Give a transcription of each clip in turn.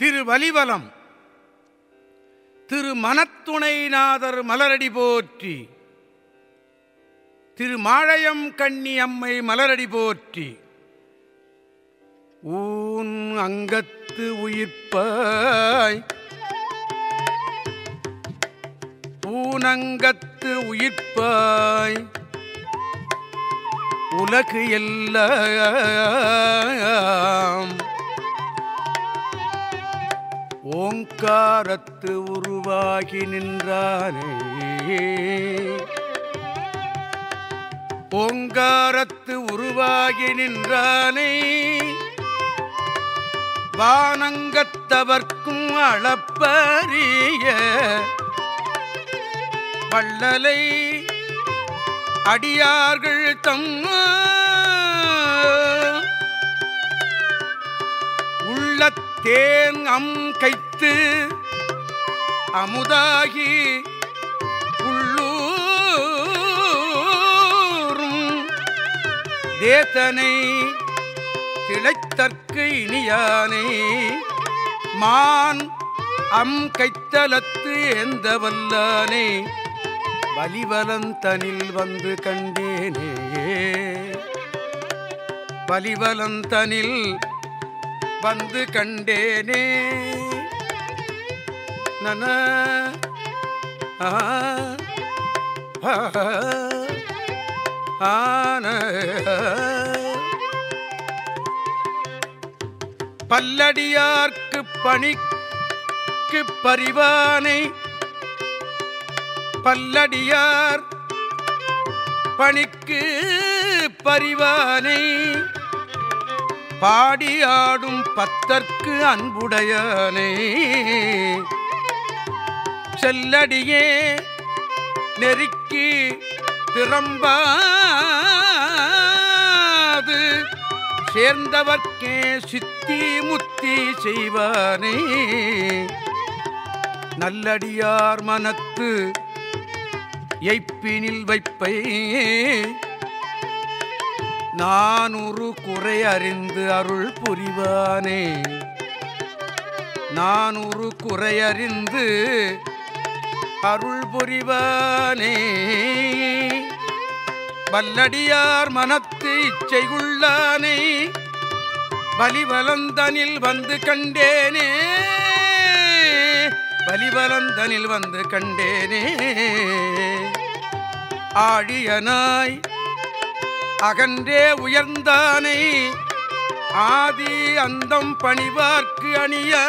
திரு வலிவலம் திரு மனத்துணைநாதர் மலரடி போற்றி. திரு மாழையம் கண்ணி அம்மை மலரடி போற்றி. ஊன் அங்கத்து உயிர்ப்பாய். ஊனங்கத்து உயிர்ப்பாய். உலகு எல்லாம் ஓங்காரத்து உருவாகி நின்றானே. ஓங்காரத்து உருவாகி நின்றானே. வானங்கத்தவர்க்கும் அளப்பரிய வள்ளலை அடியார்கள் தம்மா தேன் அம் கைத்து அமுதாகி உள்ளூரும் தேத்தனை திளைத்தற்கு இனியானை மான் அம் கைத்தலத்து எந்த வல்லானே வலிவலந்தனில் வந்து கண்டேனேயே. வலிவலந்தனில் வந்து கண்டேனே நன ஆன. பல்லடியார்க்கு பணிக்கு பரிவானை பல்லடியார் பணிக்கு பரிவானை பாடியாடும் பத்தற்கு அன்புடையனை. செல்லடியே நெருக்கி திறம்பாது சேர்ந்தவர்க்கே சித்தி முத்தி செய்வானே. நல்லடியார் மனத்து எய்ப்பினில் வைப்பை. நானூறு குறை அறிந்து அருள் புரிவானே. நானூறு குறை அறிந்து அருள் புரிவானே. வல்லடியார் மனத்து இச்சைகுள்ளானே பலிவலந்தனில் வந்து கண்டேனே. பலிவலந்தனில் வந்து கண்டேனே. ஆழியனாய் அகன்றே உயர்ந்தானை. ஆதி அந்தம் பணிவார்க்கு அணியானை.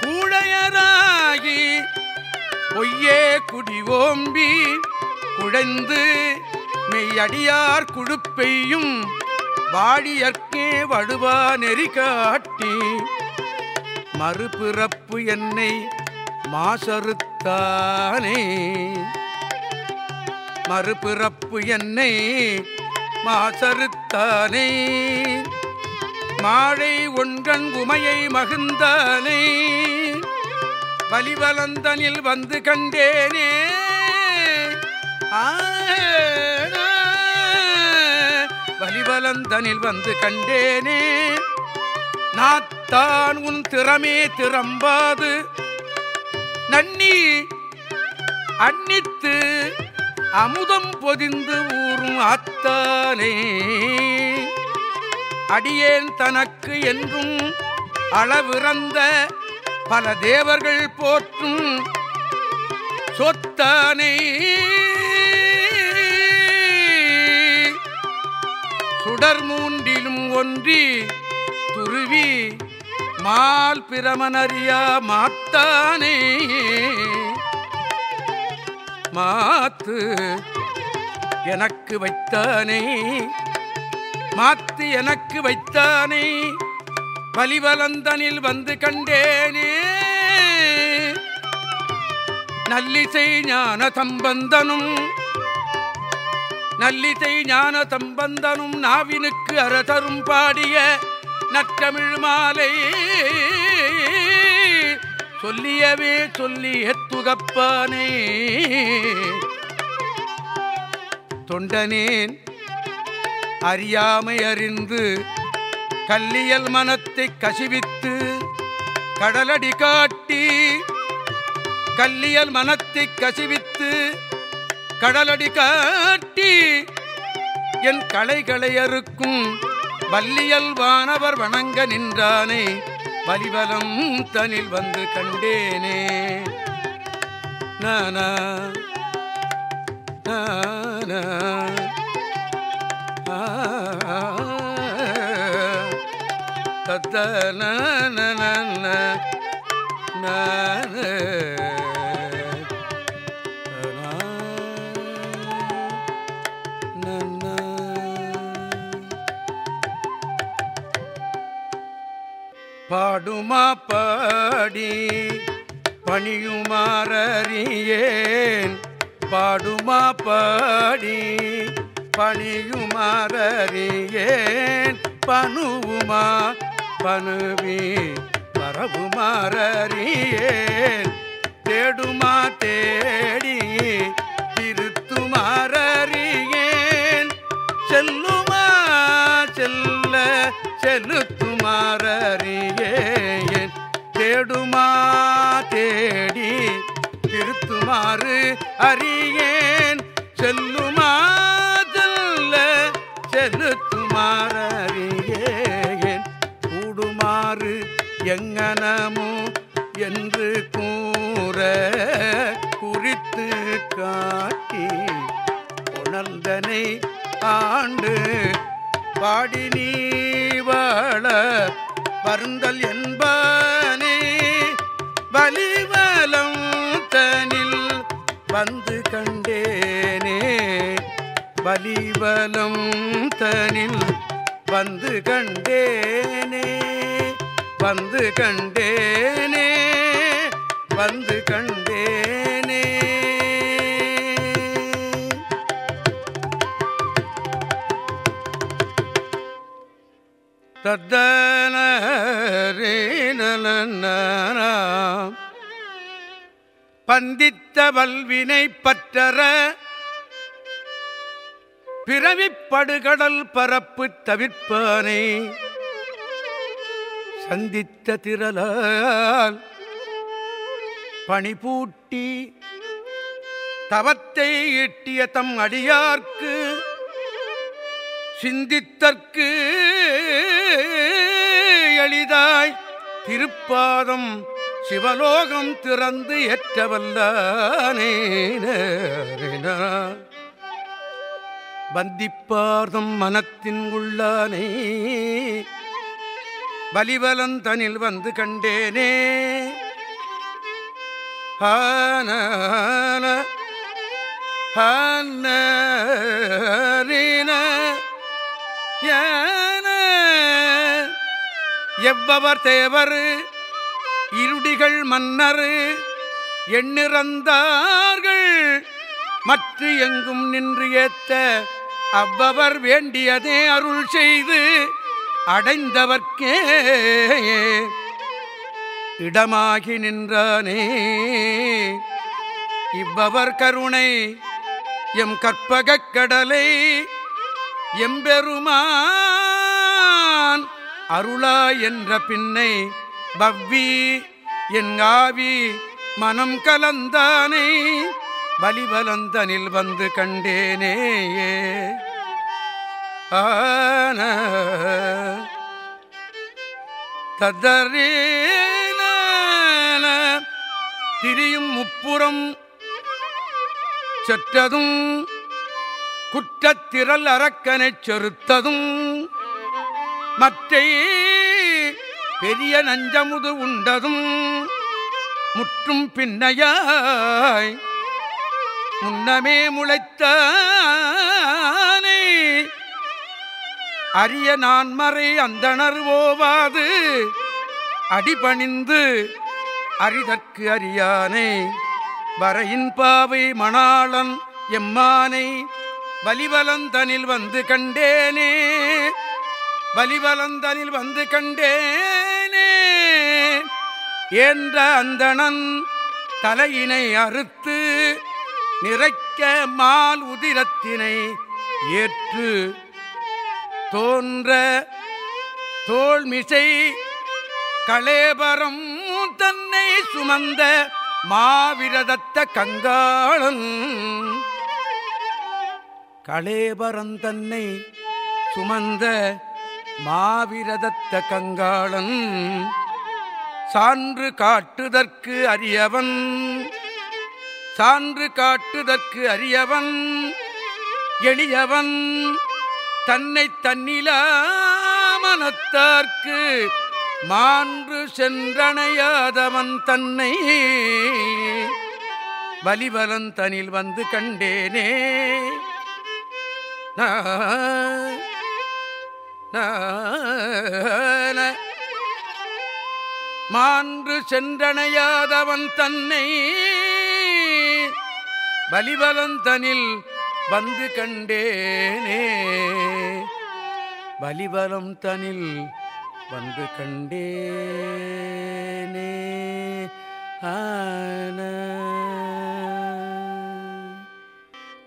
கூழையராகி பொய்யே குடி ஓம்பி குழைந்து மெய்யடியார் குழுப்பெய்யும் வாழியற்கே வடுவா நெறி காட்டி. மறுபிறப்பு என்னை மாசறுத்தானே. மறுபிறப்பு என்னை மாசறுத்தானே? மாழை ஒன்றன் உமையை மகிழ்ந்தானே? வலிவலந்தனில் வந்து கண்டேனே? வலிவலந்தனில் வந்து கண்டேனே? நாத்தான் உன் திறமே திறம்பாது. நன்னி அன்னித்து அமுதம் பொதிந்து ஊறும் அத்தானே. அடியேன் தனக்கு என்றும் அளவிறந்த பல தேவர்கள் போற்றும் சொத்தானே. சுடர் மூன்றிலும் ஒன்றி துருவி மால் பிரமனறியா மாத்தானே மாத்து. எனக்கு வைத்தானே. மாத்து எனக்கு வைத்தானே. வலிவலந்தனில் வந்து கண்டேனே. நல்லிசை ஞான சம்பந்தனும் நல்லிசை ஞான சம்பந்தனும் நாவினுக்கு அரசரும் பாடிய நற்றமிழ் மாலை. சொல்லியவே சொல்லிய துகப்பானே தொண்டனேன் அறியாமை அறிந்து கல்லியல் மனத்தை கசிவித்து கடலடி காட்டி கல்லியல் மனத்தை கசிவித்து கடலடி காட்டி என் களைகளை அறுக்கும் வல்லியல் வானவர் வணங்க நின்றானே வலிவலம் தனில் வந்து கண்டேனே. பாடுமா பாடி பணியுமாறியேன் பாடுமா பாடி பணியுமாறியேன் பணுவுமா பணுவி பரவுமாறியேன் செலுத்துமாறியேன் கூடுமாறு எங்கனமோ என்று கூற குறித்து காட்டி உணர்ந்தனை ஆண்டு பாடி நீ வாழ வருந்தல் என்பனே. வலிவலம் தனில் வந்த வலிவலம் தனில் வந்து கண்டேனே வந்து கண்டேனே வந்து கண்டேனே. தத்தன பந்தித்த வல்வினை பற்றற பிறவிப்படுகடல் பரப்பு தவிர்ப்பானை. சந்தித்த திரளால் பணிபூட்டி தவத்தை எட்டிய தம் அடியார்க்கு சிந்தித்தற்கு எளிதாய் திருப்பாதம் சிவலோகம் திறந்து ஏற்றவல்லானே பந்திப்பார்தம் மனத்தின் உள்ளானே. வலிவலந்தனில் வந்து கண்டேனே. ஹான ஹான எவ்வவர் தேவர் இருடிகள் மன்னர் எண்ணிறந்தார்கள். மற்ற எங்கும் நின்று ஏத்த அவ்வவர் வேண்டியதே அருள் செய்து அடைந்தவர்க்கே. இடமாகி நின்றானே. இவ்வவர் கருணை எம் கற்பகக் கடலை எம்பெருமான் அருளா என்ற பின்னை பவ்வி என் ஆவி மனம் கலந்தானே. வலிவலந்தனில் வந்து கண்டேனேயே. ஆன ததரேன திரியும் முப்புறம் செற்றதும் குற்றத்திரல் அரக்கனைச் செறுத்ததும் மற்றை பெரிய நஞ்சமுது உண்டதும் முற்றும் பின்னையாய் முன்னமே முளைத்தானே. அரிய நான்மறை அந்தணர் ஓவாது. அடிபணிந்து அரிதற்கு அறியானே வரையின் பாவை மணாளன் எம்மானை. வலிவலந்தனில் வந்து கண்டேனே. வலிவலந்தனில் வந்து கண்டேனே. என்ற அந்தணன் தலையினை அறுத்து நிறைக்க மால் உதிரத்தினை ஏற்று தோன்ற தோல்மிசை களேபரம் தன்னை சுமந்த மாவிரதத்த கங்காளன். களேபரம் தன்னை சுமந்த மாவிரதத்த கங்காளன். சான்று காட்டுதற்கு அரியவன். சான்று காட்டுதற்கு அரியவன் எளியவன் தன்னை தன்னிலாமனத்தார்க்கு மான்று சென்றணையாதவன் தன்னை. வலிவலன் தனில் வந்து கண்டேனே. நா- மான்று சென்றணையாதவன் தன்னை. பலிபலந்தனில் வந்து கண்டேனே. பலிபலம் தனில் வந்து கண்டேனே. ஆன.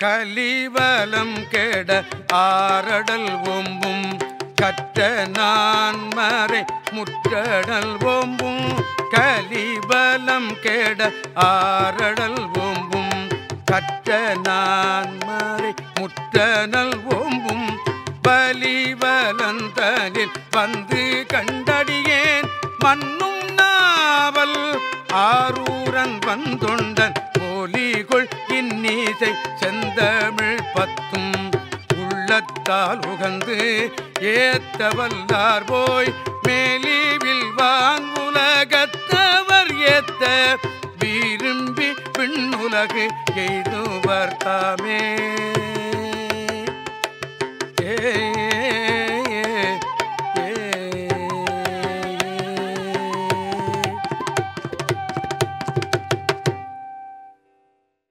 கலிவலம் கெட ஆரடல் ஓம்பும் கற்ற நான் மறை முற்றடல் ஓம்பும் கலிபலம் கெட ஆரடல் ஓம்பும் கற்ற நான் மறை முற்றனல் ஓம்பும் பலிவலந்தனில் வந்து கண்டடியேன். மண்ணும் நாவல் ஆரூரன் வந்துண்டன் போலிகொள் இன்னிசை செந்தமிழ் பத்தும் உள்ளத்தால் உகந்து ஏத்த வல்லார் போய் எய்துவர் தாமே